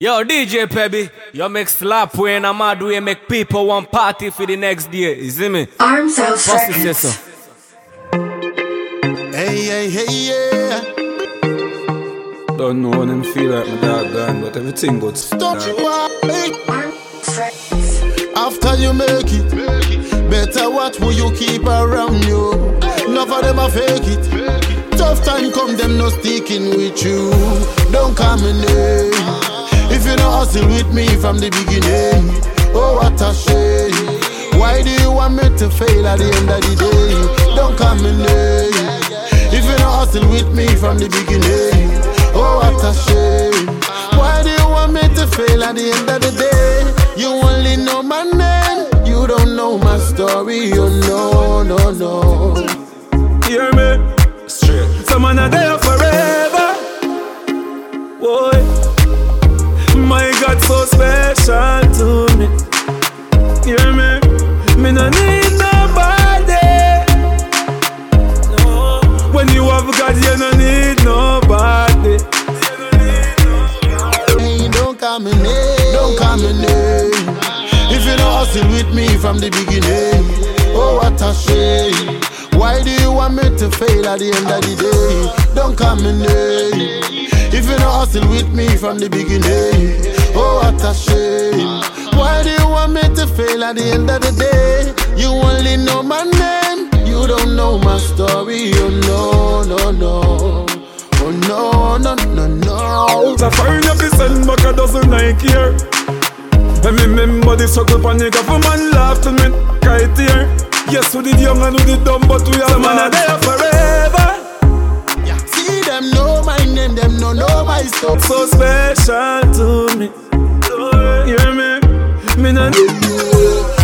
Yo, DJ Pebby, you make slap when I'm mad way make people want party for the next day. You see me? Arms out Pussy say seconds. so. Hey, hey, hey, yeah. Don't know when them feel like my dog gone, but everything good. Don't you worry. Arms seconds. After you make it, better watch who you keep around you. Enough of them a fake it. Tough time come, them no sticking with you. Don't come in there. Hustle with me from the beginning, oh what a shame. Why do you want me to fail at the end of the day? Don't come in there. If you don't hustle with me from the beginning, oh what a shame. Why do you want me to fail at the end of the day? You only know my name, you don't know my story. Oh no, no, no. If you hustle with me from the beginning, oh what a shame. Why do you want me to fail at the end of the day? Don't come in here. If you don't hustle with me from the beginning, oh what a shame. Why do you want me to fail at the end of the day? You only know my name, you don't know my story. Oh no, no, no. Oh no, no, no, no. So foreign up the send back a dozen Nike here. And me remember the struggle panic of a man laugh till me right here. Yes, we did young and we did dumb, but we are man are there forever. See them know my name, them no know my stuff. So special to me. Hear me? Me no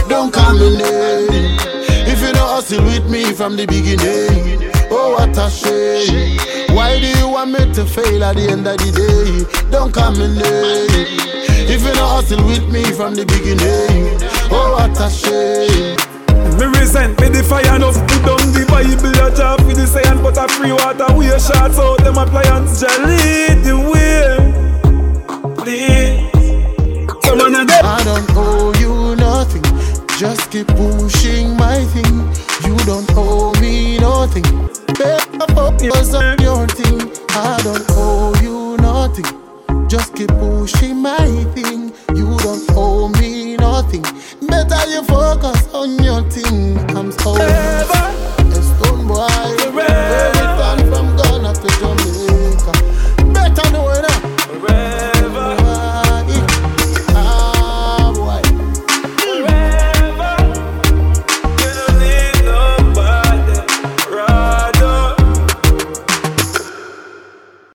Don't come in there. If you don't hustle with me from the beginning, oh what a shame. Why do you want me to fail at the end of the day? Don't come in there. If you don't hustle with me from the beginning, oh what a shame. Me resent me the fire enough put down the Bible a job for the science but a free water we a shots out them appliance lead the way please man a dead I don't owe you nothing. Just keep pushing my thing. You don't owe me nothing. Better focus on your thing. I don't owe you nothing. Just keep pushing my thing. You don't owe me nothing. Better you focus on your thing. I'm so